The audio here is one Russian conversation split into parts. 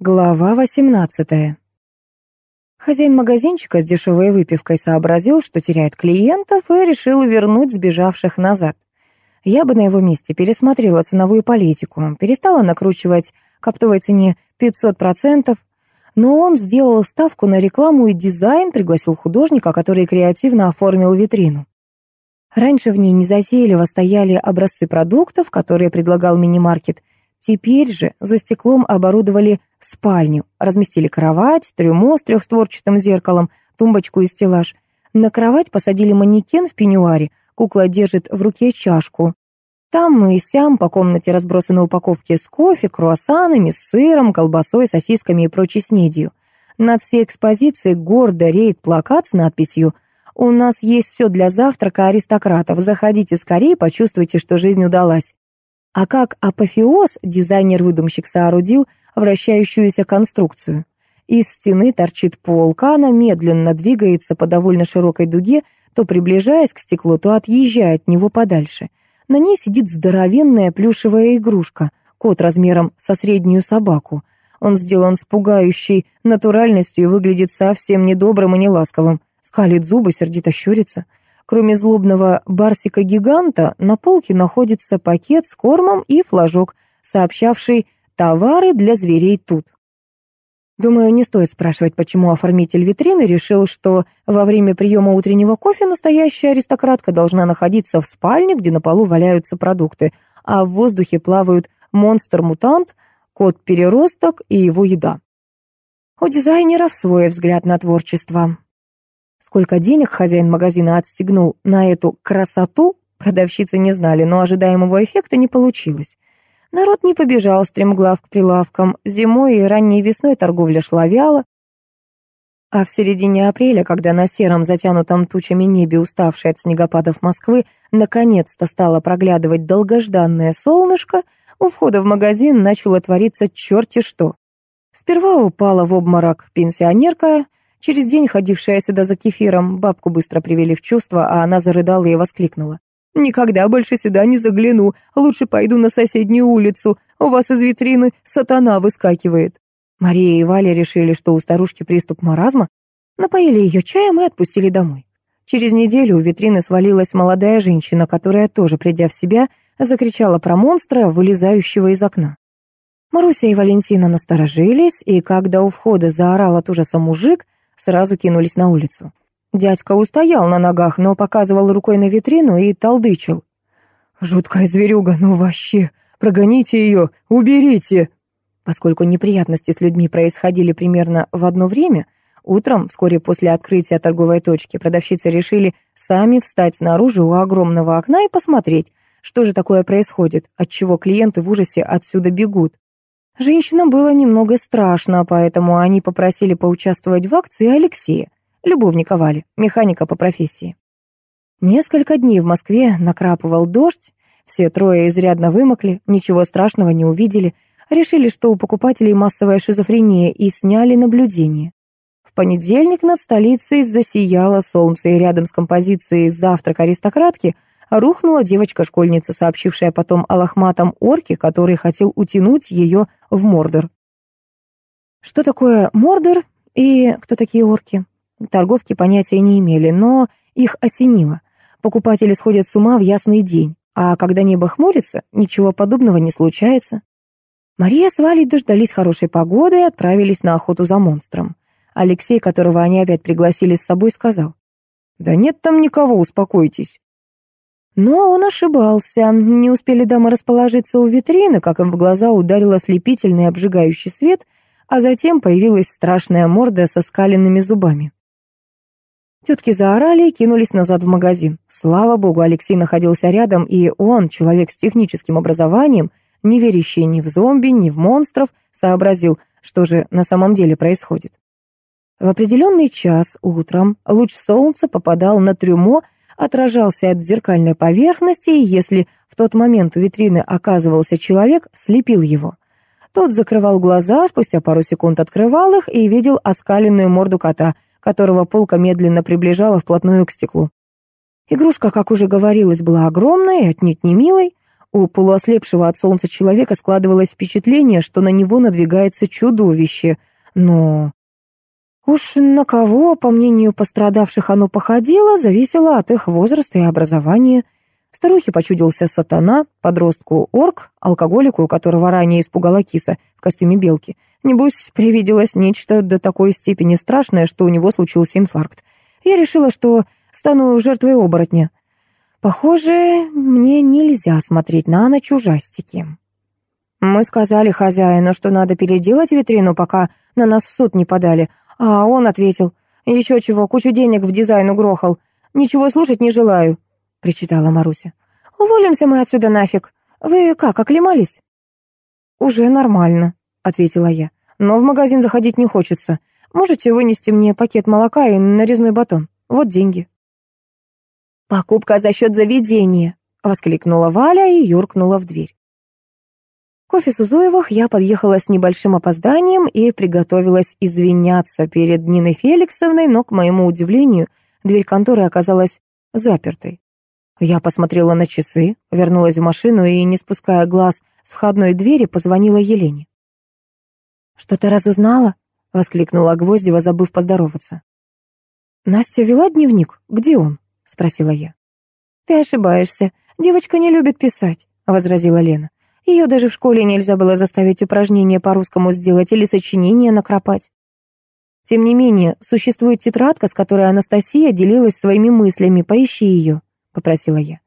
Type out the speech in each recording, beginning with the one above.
Глава 18 Хозяин магазинчика с дешевой выпивкой сообразил, что теряет клиентов, и решил вернуть сбежавших назад. Я бы на его месте пересмотрела ценовую политику, перестала накручивать к оптовой цене 500%, но он сделал ставку на рекламу и дизайн, пригласил художника, который креативно оформил витрину. Раньше в ней незатейливо стояли образцы продуктов, которые предлагал мини-маркет, Теперь же за стеклом оборудовали спальню, разместили кровать, трюмо с трехстворчатым зеркалом, тумбочку и стеллаж. На кровать посадили манекен в пеньюаре, кукла держит в руке чашку. Там и сям по комнате разбросаны упаковки с кофе, круассанами, сыром, колбасой, сосисками и прочей снедью. Над всей экспозицией гордо реет плакат с надписью «У нас есть все для завтрака аристократов. Заходите скорее, почувствуйте, что жизнь удалась». А как апофеоз дизайнер-выдумщик соорудил вращающуюся конструкцию. Из стены торчит полка, она медленно двигается по довольно широкой дуге, то приближаясь к стеклу, то отъезжая от него подальше. На ней сидит здоровенная плюшевая игрушка, кот размером со среднюю собаку. Он сделан с пугающей натуральностью и выглядит совсем недобрым и неласковым. Скалит зубы, сердито щурится. Кроме злобного барсика-гиганта, на полке находится пакет с кормом и флажок, сообщавший «товары для зверей тут». Думаю, не стоит спрашивать, почему оформитель витрины решил, что во время приема утреннего кофе настоящая аристократка должна находиться в спальне, где на полу валяются продукты, а в воздухе плавают монстр-мутант, кот-переросток и его еда. У дизайнеров свой взгляд на творчество. Сколько денег хозяин магазина отстегнул на эту красоту, продавщицы не знали, но ожидаемого эффекта не получилось. Народ не побежал стремглав к прилавкам. Зимой и ранней весной торговля шла вяло. А в середине апреля, когда на сером, затянутом тучами небе, уставшей от снегопадов Москвы, наконец-то стало проглядывать долгожданное солнышко, у входа в магазин начало твориться черти что. Сперва упала в обморок пенсионерка, Через день, ходившая сюда за кефиром, бабку быстро привели в чувство, а она зарыдала и воскликнула. «Никогда больше сюда не загляну, лучше пойду на соседнюю улицу, у вас из витрины сатана выскакивает». Мария и Валя решили, что у старушки приступ маразма, напоили ее чаем и отпустили домой. Через неделю у витрины свалилась молодая женщина, которая тоже, придя в себя, закричала про монстра, вылезающего из окна. Маруся и Валентина насторожились, и когда у входа заорал от ужаса мужик, сразу кинулись на улицу. Дядька устоял на ногах, но показывал рукой на витрину и толдычил. «Жуткая зверюга, ну вообще! Прогоните ее! Уберите!» Поскольку неприятности с людьми происходили примерно в одно время, утром, вскоре после открытия торговой точки, продавщицы решили сами встать снаружи у огромного окна и посмотреть, что же такое происходит, отчего клиенты в ужасе отсюда бегут. Женщинам было немного страшно, поэтому они попросили поучаствовать в акции Алексея, любовника Вали, механика по профессии. Несколько дней в Москве накрапывал дождь, все трое изрядно вымокли, ничего страшного не увидели, решили, что у покупателей массовая шизофрения и сняли наблюдение. В понедельник над столицей засияло солнце, и рядом с композицией «Завтрак аристократки» рухнула девочка-школьница, сообщившая потом о лохматом орке, который хотел утянуть ее в Мордор. Что такое Мордор и кто такие орки? Торговки понятия не имели, но их осенило. Покупатели сходят с ума в ясный день, а когда небо хмурится, ничего подобного не случается. Мария с Валей дождались хорошей погоды и отправились на охоту за монстром. Алексей, которого они опять пригласили с собой, сказал, «Да нет там никого, успокойтесь». Но он ошибался. Не успели дамы расположиться у витрины, как им в глаза ударил ослепительный обжигающий свет, а затем появилась страшная морда со скаленными зубами. Тетки заорали и кинулись назад в магазин. Слава богу, Алексей находился рядом, и он, человек с техническим образованием, не верящий ни в зомби, ни в монстров, сообразил, что же на самом деле происходит. В определенный час утром луч солнца попадал на трюмо, отражался от зеркальной поверхности, и если в тот момент у витрины оказывался человек, слепил его. Тот закрывал глаза, спустя пару секунд открывал их и видел оскаленную морду кота, которого полка медленно приближала вплотную к стеклу. Игрушка, как уже говорилось, была огромной и отнюдь не милой. У полуослепшего от солнца человека складывалось впечатление, что на него надвигается чудовище. Но уж на кого, по мнению пострадавших, оно походило, зависело от их возраста и образования. Старухе почудился сатана, подростку орк, алкоголику, которого ранее испугала киса в костюме белки. Небось, привиделось нечто до такой степени страшное, что у него случился инфаркт. Я решила, что стану жертвой оборотня. Похоже, мне нельзя смотреть на ночь ужастики. Мы сказали хозяину, что надо переделать витрину, пока на нас в суд не подали, а он ответил, «Еще чего, кучу денег в дизайн угрохал. Ничего слушать не желаю», — причитала Маруся. «Уволимся мы отсюда нафиг. Вы как, оклемались?» «Уже нормально», — ответила я. «Но в магазин заходить не хочется. Можете вынести мне пакет молока и нарезной батон? Вот деньги». «Покупка за счет заведения!» — воскликнула Валя и юркнула в дверь. К офису Зуевых я подъехала с небольшим опозданием и приготовилась извиняться перед Ниной Феликсовной, но, к моему удивлению, дверь конторы оказалась запертой. Я посмотрела на часы, вернулась в машину и, не спуская глаз с входной двери, позвонила Елене. «Что ты разузнала?» — воскликнула Гвоздева, забыв поздороваться. «Настя вела дневник. Где он?» — спросила я. «Ты ошибаешься. Девочка не любит писать», — возразила Лена. «Ее даже в школе нельзя было заставить упражнения по-русскому сделать или сочинение накропать». Тем не менее, существует тетрадка, с которой Анастасия делилась своими мыслями. Поищи ее, — попросила я.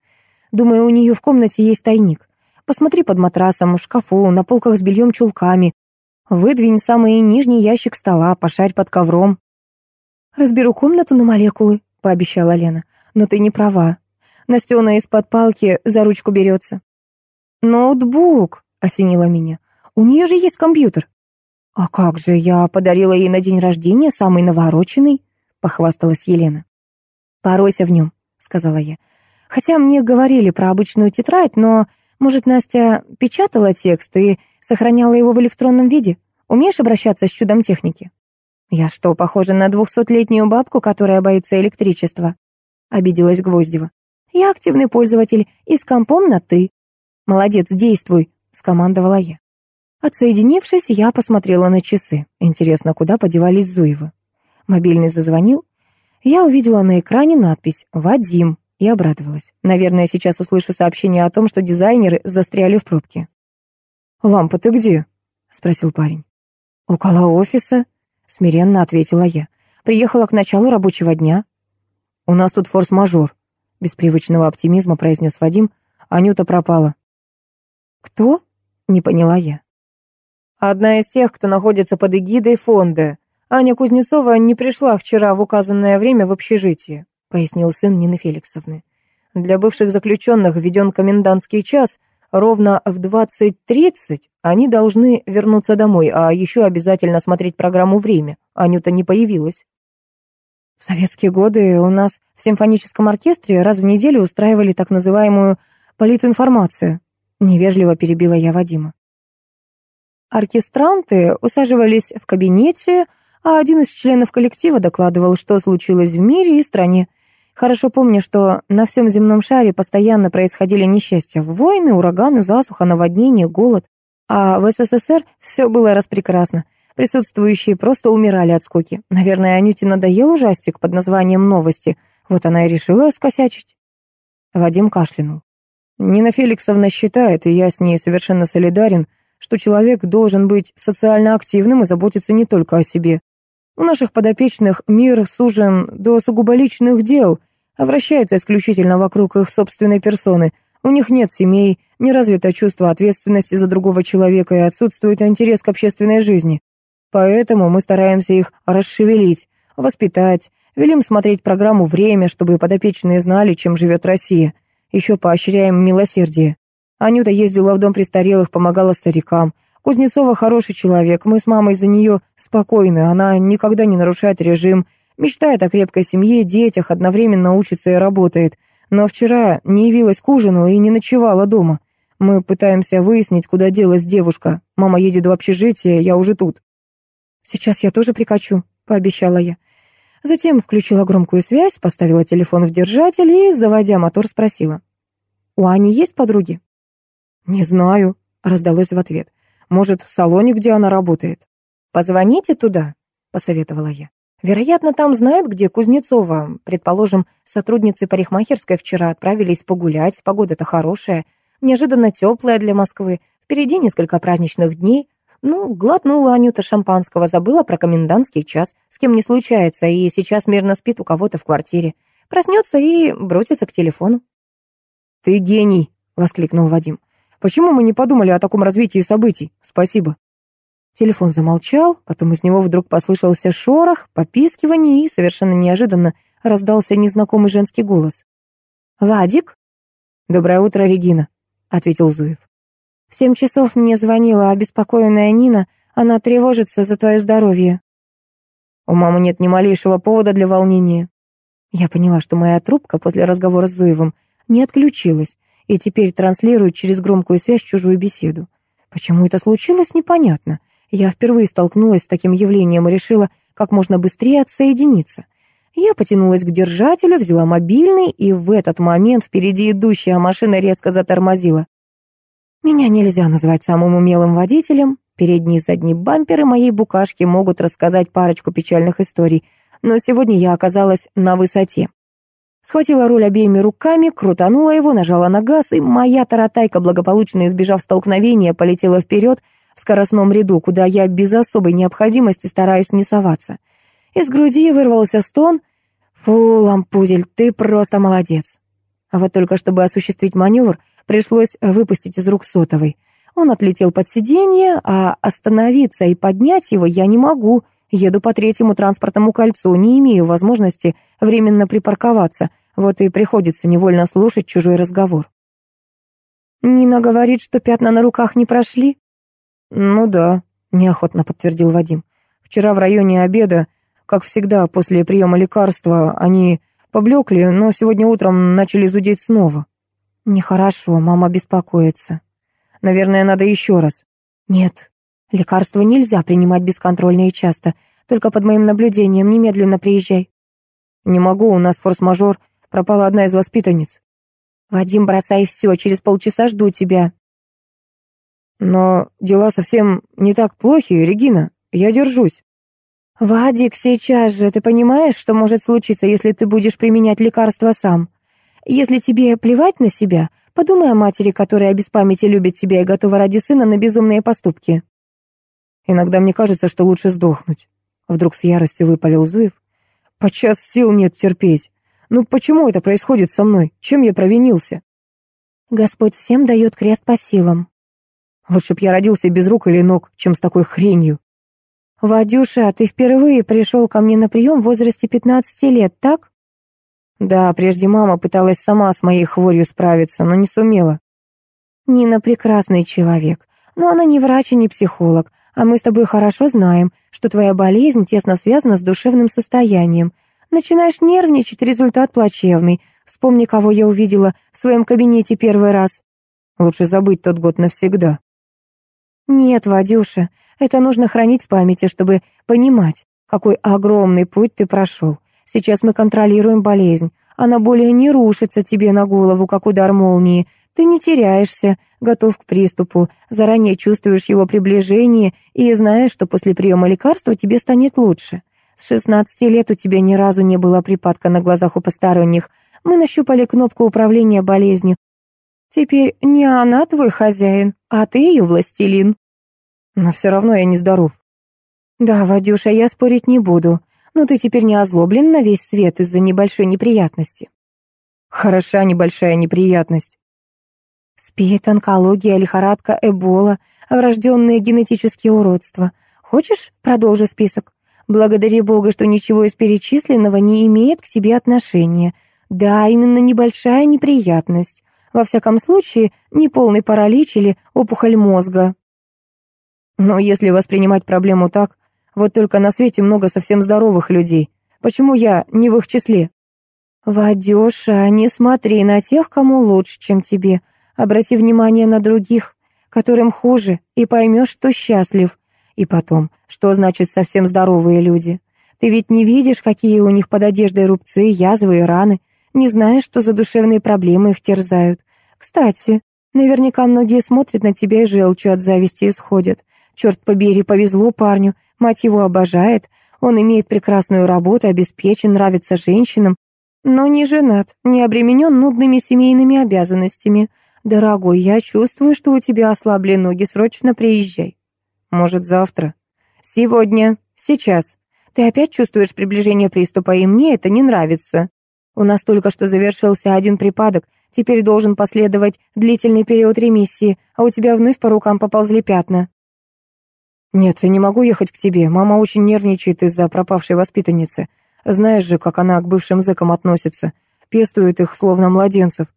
Думаю, у нее в комнате есть тайник. Посмотри под матрасом, в шкафу, на полках с бельем-чулками. Выдвинь самый нижний ящик стола, пошарь под ковром. «Разберу комнату на молекулы», — пообещала Лена. Но ты не права. Настена из-под палки за ручку берется. «Ноутбук», — осенила меня. «У нее же есть компьютер». «А как же, я подарила ей на день рождения самый навороченный», — похвасталась Елена. «Поройся в нем», — сказала я. «Хотя мне говорили про обычную тетрадь, но, может, Настя печатала текст и сохраняла его в электронном виде? Умеешь обращаться с чудом техники?» «Я что, похожа на двухсотлетнюю бабку, которая боится электричества?» обиделась Гвоздева. «Я активный пользователь, и с компом на «ты». «Молодец, действуй», — скомандовала я. Отсоединившись, я посмотрела на часы. Интересно, куда подевались Зуевы? Мобильный зазвонил. Я увидела на экране надпись «Вадим» и обрадовалась. Наверное, сейчас услышу сообщение о том, что дизайнеры застряли в пробке. «Лампа, ты где?» — спросил парень. «Около офиса», — смиренно ответила я. «Приехала к началу рабочего дня». «У нас тут форс-мажор», — без привычного оптимизма произнес Вадим. «Анюта пропала». «Кто?» — не поняла я. «Одна из тех, кто находится под эгидой фонда. Аня Кузнецова не пришла вчера в указанное время в общежитие», — пояснил сын Нины Феликсовны. «Для бывших заключенных введен комендантский час. Ровно в 20.30 они должны вернуться домой, а еще обязательно смотреть программу «Время». Анюта не появилась». В советские годы у нас в симфоническом оркестре раз в неделю устраивали так называемую политинформацию. Невежливо перебила я Вадима. Оркестранты усаживались в кабинете, а один из членов коллектива докладывал, что случилось в мире и стране. Хорошо помню, что на всем земном шаре постоянно происходили несчастья. Войны, ураганы, засуха, наводнения, голод. А в СССР все было распрекрасно. Присутствующие просто умирали от скуки. Наверное, Анюте надоел ужастик под названием «Новости». Вот она и решила скосячить. Вадим кашлянул. Нина Феликсовна считает, и я с ней совершенно солидарен, что человек должен быть социально активным и заботиться не только о себе. У наших подопечных мир сужен до сугубо личных дел, а вращается исключительно вокруг их собственной персоны. У них нет семей, не развито чувство ответственности за другого человека и отсутствует интерес к общественной жизни. Поэтому мы стараемся их расшевелить, воспитать, велим смотреть программу «Время», чтобы подопечные знали, чем живет Россия. Еще поощряем милосердие. Анюта ездила в дом престарелых, помогала старикам. Кузнецова хороший человек, мы с мамой за нее спокойны, она никогда не нарушает режим, мечтает о крепкой семье, детях, одновременно учится и работает. Но вчера не явилась к ужину и не ночевала дома. Мы пытаемся выяснить, куда делась девушка. Мама едет в общежитие, я уже тут. «Сейчас я тоже прикачу», — пообещала я. Затем включила громкую связь, поставила телефон в держатель и, заводя мотор, спросила. «У Ани есть подруги?» «Не знаю», — раздалось в ответ. «Может, в салоне, где она работает?» «Позвоните туда», — посоветовала я. «Вероятно, там знают, где Кузнецова. Предположим, сотрудницы парикмахерской вчера отправились погулять, погода-то хорошая, неожиданно теплая для Москвы, впереди несколько праздничных дней. Ну, глотнула Анюта шампанского, забыла про комендантский час, с кем не случается, и сейчас мирно спит у кого-то в квартире. Проснется и бросится к телефону». «Ты гений!» — воскликнул Вадим. «Почему мы не подумали о таком развитии событий? Спасибо». Телефон замолчал, потом из него вдруг послышался шорох, попискивание и, совершенно неожиданно, раздался незнакомый женский голос. «Вадик?» «Доброе утро, Регина», — ответил Зуев. «В семь часов мне звонила обеспокоенная Нина. Она тревожится за твое здоровье». «У мамы нет ни малейшего повода для волнения». Я поняла, что моя трубка после разговора с Зуевым не отключилась и теперь транслирует через громкую связь чужую беседу. Почему это случилось, непонятно. Я впервые столкнулась с таким явлением и решила как можно быстрее отсоединиться. Я потянулась к держателю, взяла мобильный, и в этот момент впереди идущая машина резко затормозила. Меня нельзя назвать самым умелым водителем. Передние и задние бамперы моей букашки могут рассказать парочку печальных историй, но сегодня я оказалась на высоте. Схватила руль обеими руками, крутанула его, нажала на газ, и моя таратайка, благополучно избежав столкновения, полетела вперед, в скоростном ряду, куда я без особой необходимости стараюсь не соваться. Из груди вырвался стон. «Фу, лампузель, ты просто молодец!» А вот только чтобы осуществить маневр, пришлось выпустить из рук сотовый. Он отлетел под сиденье, а остановиться и поднять его я не могу. Еду по третьему транспортному кольцу, не имею возможности временно припарковаться, вот и приходится невольно слушать чужой разговор. Нина говорит, что пятна на руках не прошли. «Ну да», — неохотно подтвердил Вадим. «Вчера в районе обеда, как всегда, после приема лекарства, они поблекли, но сегодня утром начали зудеть снова». «Нехорошо, мама беспокоится». «Наверное, надо еще раз». «Нет, лекарства нельзя принимать бесконтрольно и часто. Только под моим наблюдением немедленно приезжай». «Не могу, у нас форс-мажор. Пропала одна из воспитанниц». «Вадим, бросай все, через полчаса жду тебя». Но дела совсем не так плохи, Регина. Я держусь. Вадик, сейчас же ты понимаешь, что может случиться, если ты будешь применять лекарства сам? Если тебе плевать на себя, подумай о матери, которая без памяти любит тебя и готова ради сына на безумные поступки. Иногда мне кажется, что лучше сдохнуть. Вдруг с яростью выпалил Зуев. Подчас сил нет терпеть. Ну почему это происходит со мной? Чем я провинился? Господь всем дает крест по силам. Лучше б я родился без рук или ног, чем с такой хренью. «Вадюша, ты впервые пришел ко мне на прием в возрасте 15 лет, так?» «Да, прежде мама пыталась сама с моей хворью справиться, но не сумела». «Нина прекрасный человек, но она не врач и не психолог, а мы с тобой хорошо знаем, что твоя болезнь тесно связана с душевным состоянием. Начинаешь нервничать, результат плачевный. Вспомни, кого я увидела в своем кабинете первый раз». «Лучше забыть тот год навсегда», «Нет, Вадюша, это нужно хранить в памяти, чтобы понимать, какой огромный путь ты прошел. Сейчас мы контролируем болезнь. Она более не рушится тебе на голову, как удар молнии. Ты не теряешься, готов к приступу, заранее чувствуешь его приближение и знаешь, что после приема лекарства тебе станет лучше. С 16 лет у тебя ни разу не было припадка на глазах у посторонних. Мы нащупали кнопку управления болезнью, Теперь не она твой хозяин, а ты ее властелин. Но все равно я нездоров. Да, Вадюша, я спорить не буду, но ты теперь не озлоблен на весь свет из-за небольшой неприятности. Хороша небольшая неприятность. Спит, онкология, лихорадка, эбола, врожденные генетические уродства. Хочешь, продолжу список? Благодари Бога, что ничего из перечисленного не имеет к тебе отношения. Да, именно небольшая неприятность. Во всяком случае, не полный паралич или опухоль мозга. Но если воспринимать проблему так, вот только на свете много совсем здоровых людей. Почему я не в их числе? Вадюша, не смотри на тех, кому лучше, чем тебе. Обрати внимание на других, которым хуже, и поймешь, что счастлив. И потом, что значит совсем здоровые люди? Ты ведь не видишь, какие у них под одеждой рубцы, язвы и раны не знаешь, что за душевные проблемы их терзают. Кстати, Наверняка многие смотрят на тебя и желчью от зависти исходят. Черт побери, повезло парню, мать его обожает, он имеет прекрасную работу, обеспечен, нравится женщинам, но не женат, не обременен нудными семейными обязанностями. Дорогой, я чувствую, что у тебя ослабли ноги, срочно приезжай. Может, завтра? Сегодня, сейчас. Ты опять чувствуешь приближение приступа, и мне это не нравится. У нас только что завершился один припадок, теперь должен последовать длительный период ремиссии, а у тебя вновь по рукам поползли пятна. Нет, я не могу ехать к тебе. Мама очень нервничает из-за пропавшей воспитанницы. Знаешь же, как она к бывшим зэкам относится. Пестует их, словно младенцев.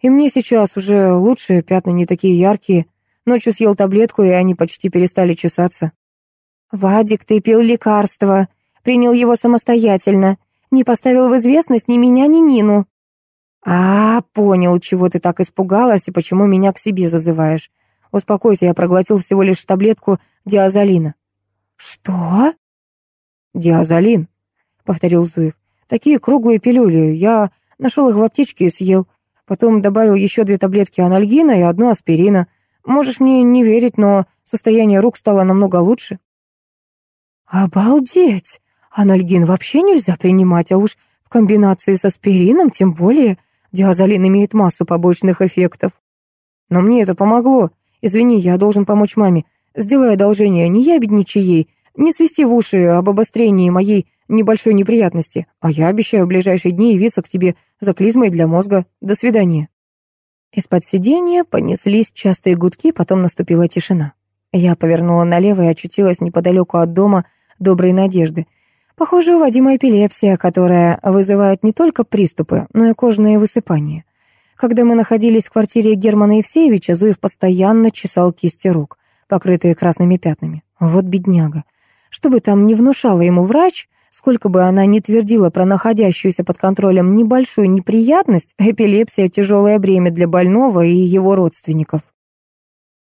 И мне сейчас уже лучше, пятна не такие яркие. Ночью съел таблетку, и они почти перестали чесаться. «Вадик, ты пил лекарство. Принял его самостоятельно. Не поставил в известность ни меня, ни Нину». «А, понял, чего ты так испугалась и почему меня к себе зазываешь. Успокойся, я проглотил всего лишь таблетку диазолина». «Что?» «Диазолин», — повторил Зуев. «Такие круглые пилюли. Я нашел их в аптечке и съел. Потом добавил еще две таблетки анальгина и одну аспирина. Можешь мне не верить, но состояние рук стало намного лучше». «Обалдеть! Анальгин вообще нельзя принимать, а уж в комбинации с аспирином тем более. Диазолин имеет массу побочных эффектов. Но мне это помогло. Извини, я должен помочь маме. Сделай одолжение, не ябедничай ей, не свисти в уши об обострении моей небольшой неприятности, а я обещаю в ближайшие дни явиться к тебе за клизмой для мозга. До свидания». Из-под сиденья понеслись частые гудки, потом наступила тишина. Я повернула налево и очутилась неподалеку от дома Доброй Надежды. Похоже, у Вадима эпилепсия, которая вызывает не только приступы, но и кожные высыпания. Когда мы находились в квартире Германа Евсеевича, Зуев постоянно чесал кисти рук, покрытые красными пятнами. Вот бедняга. Что бы там ни внушала ему врач, сколько бы она ни твердила про находящуюся под контролем небольшую неприятность, эпилепсия — тяжелое бремя для больного и его родственников.